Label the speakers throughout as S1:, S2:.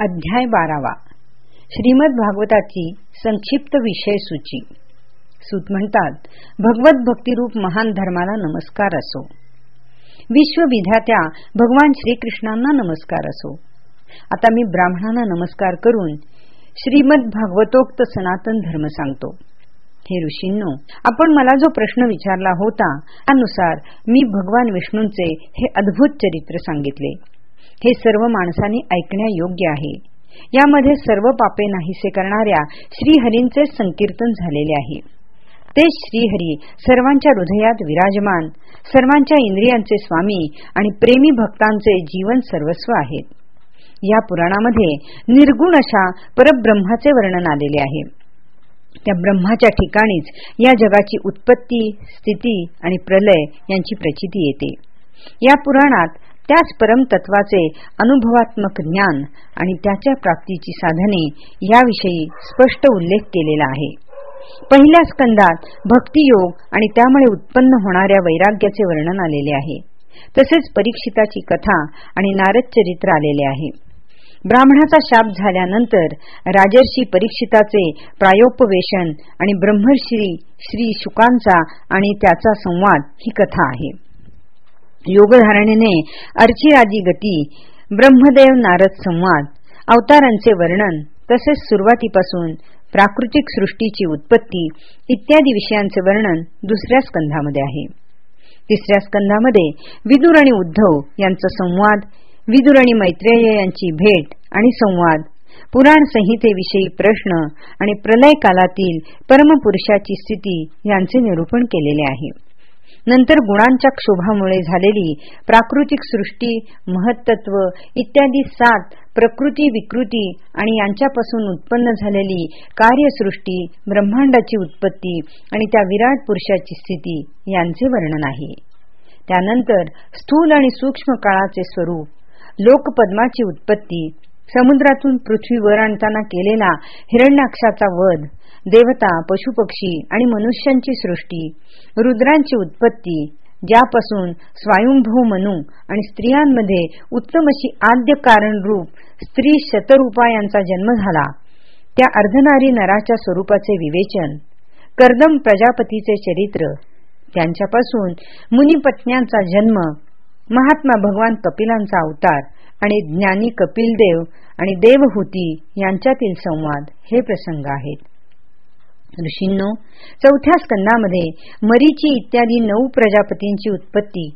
S1: अध्याय बारावा. श्रीमद भागवताची संक्षिप्त विषय सूची. सूत म्हणतात भगवत भक्तिरूप महान धर्माला नमस्कार असो. विश्वविधात्या भगवान श्रीकृष्णांना नमस्कार असो. आता मी ब्राह्मणांना नमस्कार करून श्रीमद भागवतोक्त सनातन धर्म सांगतो. हे ऋषींनो आपण मला जो प्रश्न विचारला होता त्यानुसार मी भगवान विष्णूंचे हे अद्भुत चरित्र सांगितले. हे सर्व माणसांनी ऐकण्यायोग्य आहे. यामध्ये सर्व पापे नाहीसे करणाऱ्या श्रीहरींचे संकीर्तन झालेले आहे. ते श्रीहरी सर्वांच्या हृदयात विराजमान सर्वांच्या इंद्रियांचे स्वामी आणि प्रेमी भक्तांचे जीवन सर्वस्व आहेत. या पुराणामध्ये निर्गुण अशा परब्रह्माचे वर्णन आलेले आहे. त्या ब्रह्माच्या ठिकाणीच या जगाची उत्पत्ती स्थिती आणि प्रलय यांची प्रचिती येते. या पुराणात त्याच परमतत्वाचे अनुभवात्मक ज्ञान आणि त्याच्या प्राप्तीची साधने याविषयी स्पष्ट उल्लेख केलेला आहे. पहिल्या स्कंदात भक्तियोग आणि त्यामुळे उत्पन्न होणाऱ्या वैराग्याचे वर्णन आलेले आहे. तसेच परीक्षिताची कथा आणि नारद चरित्र आलेले आहे. ब्राह्मणाचा शाप झाल्यानंतर राजर्षी परीक्षिताचे प्रायोपवेशन आणि ब्रह्मर्षी श्री शुकांचा आणि त्याचा संवाद ही कथा आहे. योगधारणेने अर्चिराजी गती ब्रह्मदेव नारद संवाद अवतारांचे वर्णन तसेच सुरुवातीपासून प्राकृतिक सृष्टीची उत्पत्ती इत्यादी विषयांचे वर्णन दुसऱ्या स्कंधामध्ये आहे. तिसऱ्या स्कंधामध्ये विदुर आणि उद्धव यांचा संवाद विदुर आणि मैत्रेय यांची भेट आणि संवाद पुराण संहितेविषयी प्रश्न आणि प्रलय कालातील परमपुरुषाची स्थिती यांचे निरूपण केलेले आहे. नंतर गुणांच्या क्षोभामुळे झालेली प्राकृतिक सृष्टी महत्त्व इत्यादी सात प्रकृती विकृती आणि यांच्यापासून उत्पन्न झालेली कार्यसृष्टी ब्रह्मांडाची उत्पत्ती आणि त्या विराट पुरुषाची स्थिती यांचे वर्णन आहे. त्यानंतर स्थूल आणि सूक्ष्म काळाचे स्वरूप लोकपद्माची उत्पत्ती समुद्रातून पृथ्वीवर आणताना केलेला हिरण्याक्षाचा वध देवता पशुपक्षी आणि मनुष्यांची सृष्टी रुद्रांची उत्पत्ती ज्यापासून स्वायुंभव मनू आणि स्त्रियांमध्ये उत्तम अशी आद्य कारण रूप स्त्री शतरूपा यांचा जन्म झाला. त्या अर्धनारी नराच्या स्वरूपाचे विवेचन कर्दम प्रजापतीचे चरित्र त्यांच्यापासून मुनिपत्न्यांचा जन्म महात्मा भगवान कपिलांचा अवतार आणि ज्ञानी कपिलदेव आणि देवहूती यांच्यातील संवाद हे प्रसंग आहेत. ऋषींनो चौथ्या स्कंदामध्ये मरीची इत्यादी नऊ प्रजापतींची उत्पत्ती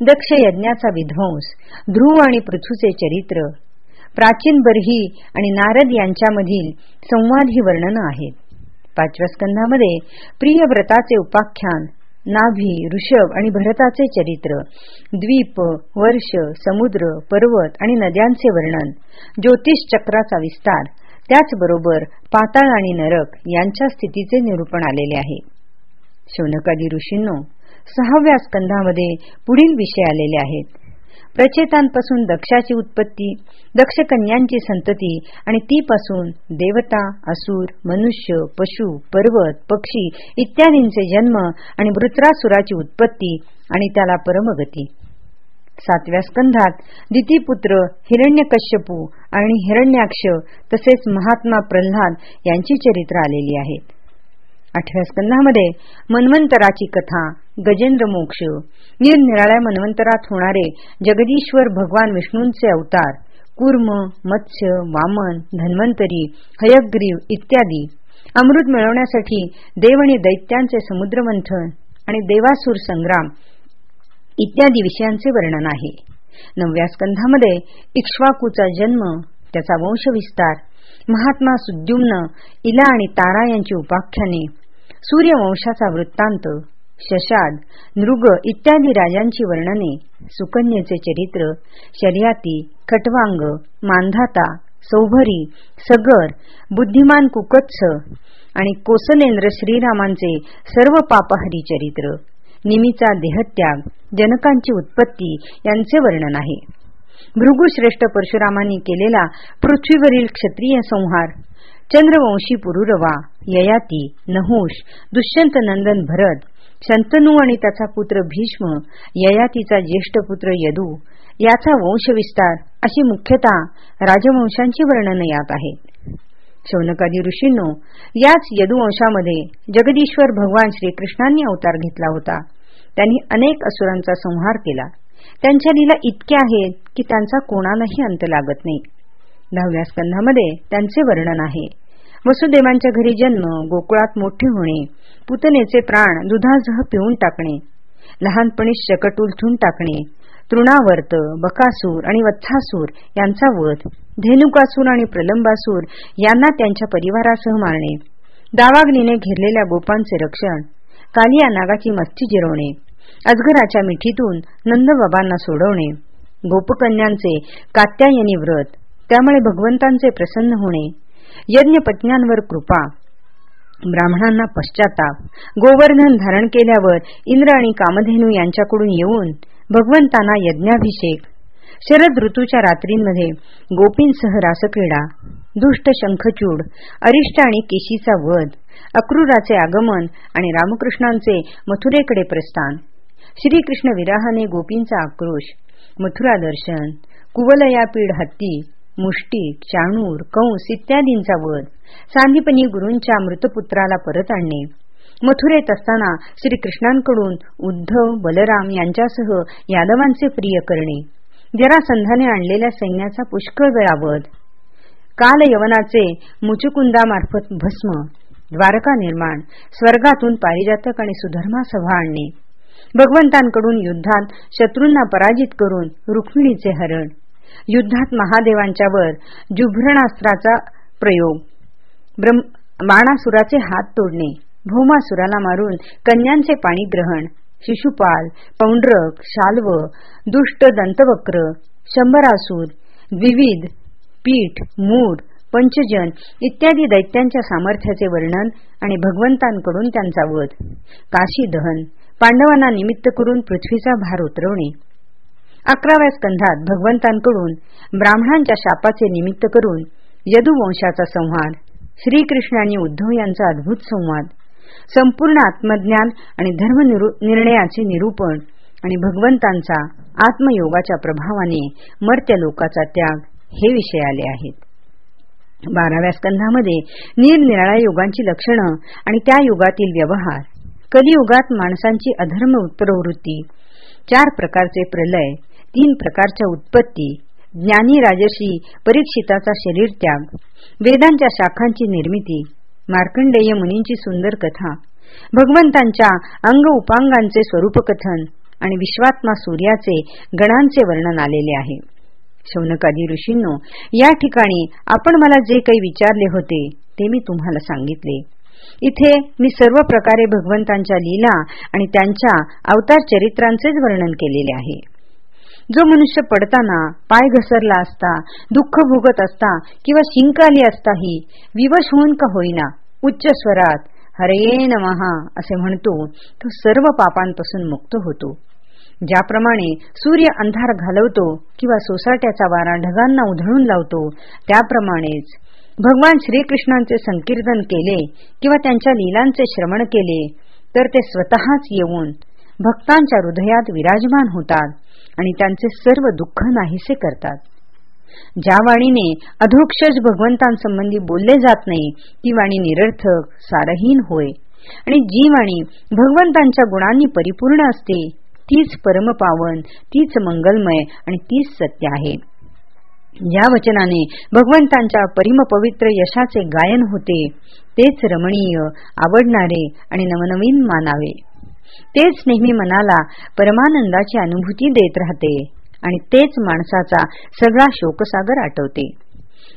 S1: दक्ष यज्ञाचा विध्वंस ध्रुव आणि पृथ्वीचे चरित्र प्राचीन बर्ही आणि नारद यांच्यामधील संवाद ही वर्णनं आहेत. पाचव्या स्कंदामध्ये प्रियव्रताचे उपाख्यान नाभी ऋषभ आणि भरताचे चरित्र द्वीप वर्ष समुद्र पर्वत आणि नद्यांचे वर्णन ज्योतिष चक्राचा विस्तार त्याचबरोबर पाताळ आणि नरक यांच्या स्थितीचे निरूपण आलेले आहे. शौनकादी ऋषींनो सहाव्या स्कंधामध्ये पुढील विषय आलेले आहेत. प्रचेतांपासून दक्षाची उत्पत्ती दक्ष कन्यांची संतती आणि तीपासून देवता असुर मनुष्य पशु पर्वत पक्षी इत्यादींचे जन्म आणि वृत्रासुराची उत्पत्ती आणि त्याला परमगती. सातव्या स्कंधात दितीपुत्र हिरण्यकश्यपू आणि हिरण्याक्ष तसेच महात्मा प्रल्हाद यांची चरित्र आलेली आहेत. आठव्या स्कंधामध्ये मन्वंतराची कथा गजेंद्र मोक्ष निरनिराळ्या मन्वंतरात होणारे जगदीश्वर भगवान विष्णूंचे अवतार कुर्म मत्स्य वामन धन्वंतरी हयग्रीव इत्यादी अमृत मिळवण्यासाठी देव आणि दैत्यांचे समुद्रमंथन आणि देवासूर संग्राम इत्यादी विषयांचे वर्णन आहे. नवव्या स्कंधामध्ये इक्ष्वाकूचा जन्म त्याचा वंशविस्तार महात्मा सुद्युम्न इला आणि तारा यांची उपाख्याने सूर्यवंशाचा वृत्तांत शशाद नृग इत्यादी राजांची वर्णने सुकन्येचे चरित्र शर्याती खटवांग मांधाता सौभरी सगर बुद्धिमान कुकत्स आणि कोसलेंद्र श्रीरामांचे सर्व पापहरी चरित्र. निमीचा देहत्याग जनकांची उत्पत्ती यांचे वर्णन आहे. भृगुश्रेष्ठ परशुरामांनी केलेला पृथ्वीवरील क्षत्रिय संहार चंद्रवंशी पुरुरवा ययाती नहुष दुष्यंत नंदन भरत शंतनू आणि त्याचा पुत्र भीष्म ययातीचा ज्येष्ठ पुत्र यदू याचा वंशविस्तार अशी मुख्यतः राजवंशांची वर्णन यात आहेत. शौनकादी ऋषींनो याच यदुवंशामध्ये जगदीश्वर भगवान श्रीकृष्णांनी अवतार घेतला होता. त्यांनी अनेक असुरांचा संहार केला. त्यांच्या लीला इतक्या आहेत की त्यांचा कोणालाही अंत लागत नाही. दहाव्या स्कंधामध्ये त्यांचे वर्णन आहे. वसुदेवांच्या घरी जन्म गोकुळात मोठे होणे पुतनेचे प्राण दुधासह पिऊन टाकणे लहानपणी शकट उलथून टाकणे तृणावर्त बकासूर आणि वत्थासूर यांचा वध धेनुकासूर आणि प्रलंबासूर यांना त्यांच्या परिवारासह मारणे दावाग्नीने घेरलेल्या गोपांचे रक्षण कालिया नागाची मस्ती जिरवणे अजगराच्या मिठीतून नंदबाबांना सोडवणे. गोपकन्यांचे कात्यायनी व्रत. त्यामुळे भगवंतांचे प्रसन्न होणे. यज्ञपत्न्यांवर कृपा. ब्राह्मणांना पश्चाताप. गोवर्धन धारण केल्यावर इंद्र आणि कामधेनू यांच्याकडून येऊन भगवंतांना यज्ञाभिषेक. शरद ऋतूच्या रात्रींमध्ये गोपींसह रासक्रीडा. दुष्ट शंखचूड अरिष्ट आणि केशीचा वध अक्रूराचे आगमन आणि रामकृष्णांचे मथुरेकडे प्रस्थान. श्रीकृष्ण विराहाने गोपींचा आक्रोश मथुरा दर्शन कुवलयापीड हत्ती मुष्टिक चाणूर कंस इत्यादींचा वध सांदीपनी गुरूंच्या मृतपुत्राला परत आणणे मथुरेत असताना श्रीकृष्णांकडून उद्धव बलराम यांच्यासह यादवांचे प्रिय करणे जरासंधाने आणलेल्या सैन्याचा पुष्कळ वेळा वध काल यवनाचे मुचुकुंदामार्फत भस्म द्वारका निर्माण स्वर्गातून पारिजातक आणि सुधर्मा सभा आणणे भगवंतांकडून युद्धात शत्रूंना पराजित करून रुक्मिणीचे हरण. युद्धात महादेवांच्यावर जुभ्रणास्त्राचा प्रयोग. बाणासुराचे हात तोडणे. भौमासुराला मारून कन्यांचे पाणी ग्रहण. शिशुपाल पौंड्रक शाल्व दुष्ट दंतवक्र शंभरासूर द्विविध पीठ मूड पंचजन इत्यादी दैत्यांच्या सामर्थ्याचे वर्णन आणि भगवंतांकडून त्यांचा वध. काशी दहन पांडवांना निमित्त करून पृथ्वीचा भार उतरवणे. अकराव्या स्कंधात भगवंतांकडून ब्राह्मणांच्या शापाचे निमित्त करून यदुवंशाचा संवाद श्रीकृष्ण आणि उद्धव यांचा अद्भुत संवाद संपूर्ण आत्मज्ञान आणि धर्म निर्णयाचे निरूपण आणि भगवंतांचा आत्मयोगाच्या प्रभावाने मर्त्य लोकाचा त्याग हे विषय आले आहेत. बाराव्या स्कंधामध्ये निरनिराळ्या योगांची लक्षणं आणि त्या युगातील व्यवहार कलियुगात माणसांची अधर्म प्रवृत्ती चार प्रकारचे प्रलय तीन प्रकारच्या उत्पत्ती ज्ञानी राजशी परीक्षिताचा शरीर त्याग वेदांच्या शाखांची निर्मिती मार्कंडेय मुनींची सुंदर कथा भगवंतांच्या अंग उपांगांचे स्वरूपकथन आणि विश्वात्मा सूर्याचे गणांचे वर्णन आलेले आहे. शौनकादी ऋषींनो या ठिकाणी आपण मला जे काही विचारले होते ते मी तुम्हाला सांगितले. इथे मी सर्व प्रकारे भगवंतांच्या लीला आणि त्यांच्या अवतार चरित्रांचेच वर्णन केलेले आहे. जो मनुष्य पडताना पाय घसरला असता दुःख भोगत असता किंवा शिंक आली असताही विवश होऊन का होईना उच्च स्वरात हरे नमहा असे म्हणतो तो सर्व पापांपासून मुक्त होतो. ज्याप्रमाणे सूर्य अंधार घालवतो किंवा सोसाट्याचा वारा ढगांना उधळून लावतो त्याप्रमाणेच भगवान श्रीकृष्णांचे संकीर्तन केले किंवा त्यांच्या लीलांचे श्रवण केले तर ते स्वतःच येऊन भक्तांच्या हृदयात विराजमान होतात आणि त्यांचे सर्व दुःख नाहीसे करतात. ज्या वाणीने अधोक्षज भगवंतांसंबंधी बोलले जात नाही ती वाणी निरर्थक सारहीन होय. आणि जी वाणी भगवंतांच्या गुणांनी परिपूर्ण असते तीच परमपावन तीच मंगलमय आणि तीच सत्य आहे. या वचनाने भगवंतांच्या परिमपवित्र यशाचे गायन होते. तेच रमणीय आवडणारे आणि नवनवीन मानावे. तेच नेहमी मनाला परमानंदाची अनुभूती देत राहते आणि तेच माणसाचा सगळा शोकसागर आठवते.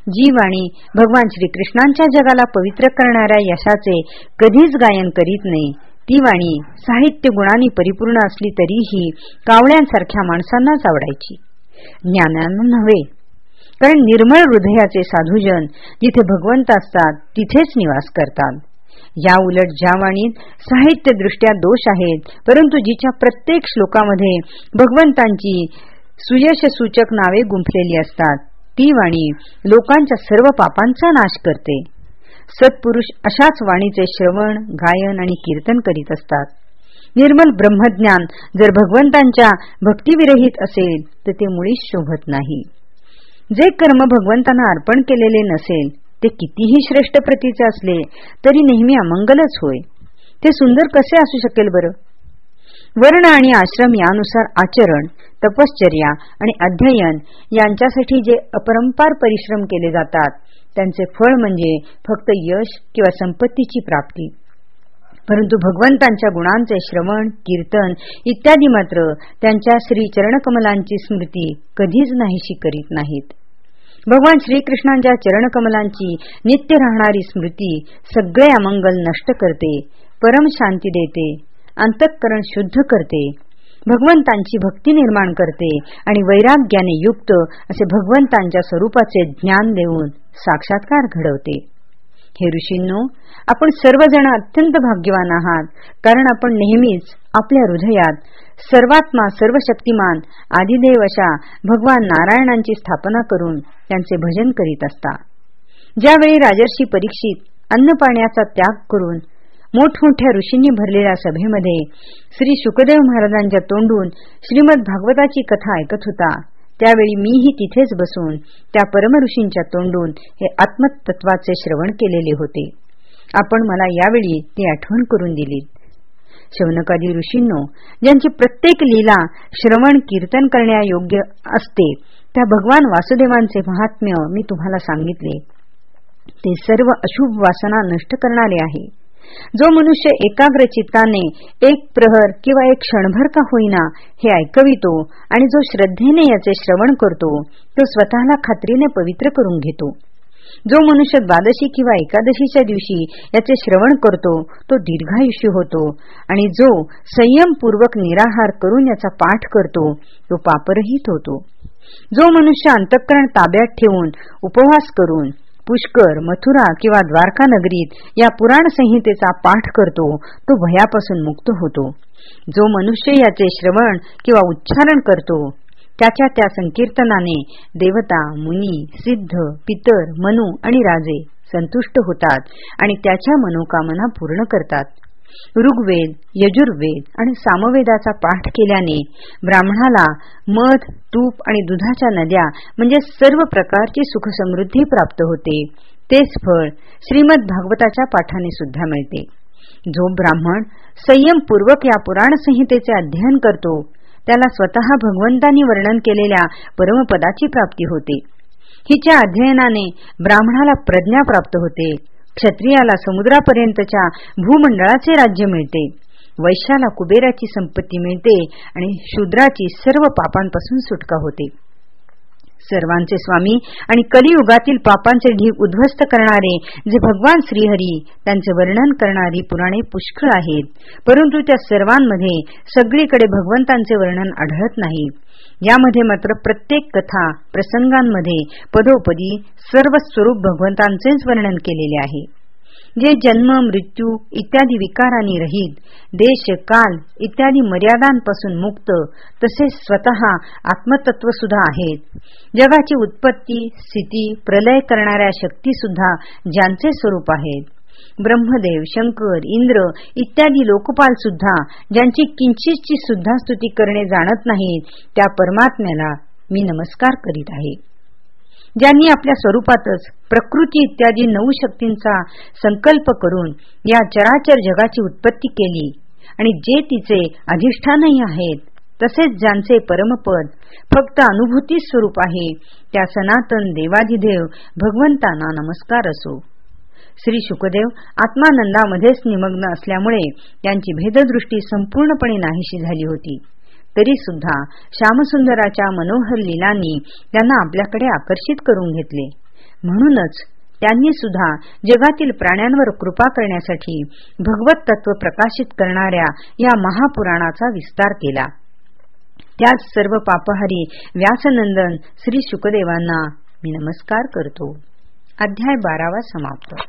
S1: जी वाणी भगवान श्रीकृष्णांच्या जगाला पवित्र करणाऱ्या यशाचे कधीच गायन करीत नाही ती वाणी साहित्य गुणांनी परिपूर्ण असली तरीही कावळ्यांसारख्या माणसांनाच आवडायची. ज्ञानानं नव्हे कारण निर्मळ हृदयाचे साधूजन जिथे भगवंत असतात तिथेच निवास करतात. या उलट ज्या वाणीत साहित्यदृष्ट्या दोष आहेत परंतु जिच्या प्रत्येक श्लोकामध्ये भगवंतांची सुयश सूचक नावे गुंफलेली असतात ती वाणी लोकांच्या सर्व पापांचा नाश करते. सत्पुरुष अशाच वाणीचे श्रवण गायन आणि कीर्तन करीत असतात. निर्मल ब्रह्मज्ञान जर भगवंतांच्या भक्तिविरहित असेल तर ते मुळीच शोभत नाही. जे कर्म भगवंतांना अर्पण केलेले नसेल ते कितीही श्रेष्ठ प्रतीचे असले तरी नेहमी अमंगलच होय. ते सुंदर कसे असू शकेल बरं? वर्ण आणि आश्रम यानुसार आचरण तपश्चर्या आणि अध्ययन यांच्यासाठी जे अपरंपार परिश्रम केले जातात त्यांचे फळ म्हणजे फक्त यश किंवा संपत्तीची प्राप्ती. परंतु भगवंतांच्या गुणांचे श्रवण कीर्तन इत्यादी मात्र त्यांच्या श्री चरणकमलांची स्मृती कधीच नाहीशी करीत नाहीत. भगवान श्रीकृष्णांच्या चरणकमलांची नित्य राहणारी स्मृती सगळे अमंगल नष्ट करते परम शांती देते अंतःकरण शुद्ध करते भगवंतांची भक्ती निर्माण करते आणि वैराग्याने युक्त असे भगवंतांच्या स्वरूपाचे ज्ञान देऊन साक्षात्कार घडवते. हे ऋषींनो आपण सर्वजण अत्यंत भाग्यवान आहात कारण आपण नेहमीच आपल्या हृदयात सर्वात्मा सर्वशक्तिमान आदिदेव अशा भगवान नारायणांची स्थापना करून त्यांचे भजन करीत असता. ज्यावेळी राजर्षी परीक्षित अन्नपाण्याचा त्याग करून मोठमोठ्या ऋषींनी भरलेल्या सभेमध्ये श्री शुकदेव महाराजांच्या तोंडून श्रीमद भागवताची कथा ऐकत होता त्यावेळी मीही तिथेच बसून त्या परमऋषींच्या तोंडून हे आत्मतत्वाचे श्रवण केलेले होते. आपण मला यावेळी ती आठवण करून दिली. शौनकादी ऋषींनो ज्यांची प्रत्येक लीला श्रवण कीर्तन करण्यायोग्य असते त्या भगवान वासुदेवांचे महात्म्य मी तुम्हाला सांगितले. ते सर्व अशुभ वासना नष्ट करणारे आहे. जो मनुष्य एकाग्र चित्ताने एक प्रहर किंवा एक क्षणभर का होईना हे ऐकवितो आणि जो श्रद्धेने याचे श्रवण करतो तो स्वतःला खात्रीने पवित्र करून घेतो. जो मनुष्य द्वादशी किंवा एकादशीच्या दिवशी याचे श्रवण करतो तो दीर्घायुष्य होतो आणि जो संयमपूर्वक निराहार करून याचा पाठ करतो तो पापरहित होतो. जो मनुष्य अंतःकरण ताब्यात ठेवून उपवास करून पुष्कर मथुरा किंवा द्वारका नगरीत या पुराण संहितेचा पाठ करतो तो भयापासून मुक्त होतो. जो मनुष्य याचे श्रवण किंवा उच्चारण करतो त्याच्या त्या संकीर्तनाने देवता मुनी सिद्ध पितर मनु आणि राजे संतुष्ट होतात आणि त्याच्या मनोकामना पूर्ण करतात. ऋग्वेद यजुर्वेद आणि सामवेदाचा पाठ केल्याने ब्राह्मणाला मध तूप आणि दुधाच्या नद्या म्हणजे सर्व प्रकारची सुखसमृद्धी प्राप्त होते. तेच फळ श्रीमद भागवताच्या पाठाने सुद्धा मिळते. जो ब्राह्मण संयमपूर्वक या पुराण संहितेचे अध्ययन करतो त्याला स्वतः भगवंतांनी वर्णन केलेल्या परमपदाची प्राप्ती होते. हिच्या अध्ययनाने ब्राह्मणाला प्रज्ञा प्राप्त होते. क्षत्रियाला समुद्रापर्यंतच्या भूमंडळाचे राज्य मिळते. वैश्याला कुबेराची संपत्ती मिळते आणि शूद्राची सर्व पापांपासून सुटका होते. सर्वांचे स्वामी आणि कलियुगातील पापांचे ढीग उद्ध्वस्त करणारे जे भगवान श्रीहरी त्यांचे वर्णन करणारी पुराणे पुष्कळ आहेत. परंतु त्या सर्वांमध्ये सगळीकडे भगवंतांचे वर्णन आढळत नाही. यामध्ये मात्र प्रत्येक कथा प्रसंगांमध्ये पदोपदी सर्व स्वरूप भगवंतांचेच वर्णन केलेले आहे. जे जन्म मृत्यू इत्यादी विकारांनी रहित देश काल इत्यादी मर्यादांपासून मुक्त तसेच स्वतः आत्मतत्व सुद्धा आहेत. जगाची उत्पत्ती स्थिती प्रलय करणाऱ्या शक्ती सुद्धा ज्यांचे स्वरूप आहेत. ब्रह्मदेव शंकर इंद्र इत्यादी लोकपाल सुद्धा ज्यांची किंचितची सुद्धा स्तुती करणे जाणत नाहीत त्या परमात्म्याला मी नमस्कार करीत आहे. ज्यांनी आपल्या स्वरूपातच प्रकृती इत्यादी नऊ शक्तींचा संकल्प करून या चराचर जगाची उत्पत्ती केली आणि जे तिचे अधिष्ठानही आहेत तसेच ज्यांचे परमपद फक्त अनुभूती स्वरूप आहे त्या सनातन देवाधिदेव भगवंतांना नमस्कार असो. श्री शुकदेव आत्मानंदामध्येच निमग्न असल्यामुळे त्यांची भेददृष्टी संपूर्णपणे नाहीशी झाली होती. तरी सुद्धा श्यामसुंदराच्या मनोहर लिलांनी त्यांना आपल्याकडे आकर्षित करून घेतले. म्हणूनच त्यांनी सुद्धा जगातील प्राण्यांवर कृपा करण्यासाठी भगवत तत्व प्रकाशित करणाऱ्या या महापुराणाचा विस्तार केला. त्याच सर्व पापहारी व्यासनंदन श्री शुकदेवांना मी नमस्कार करतो. अध्याय बारावा समाप्त.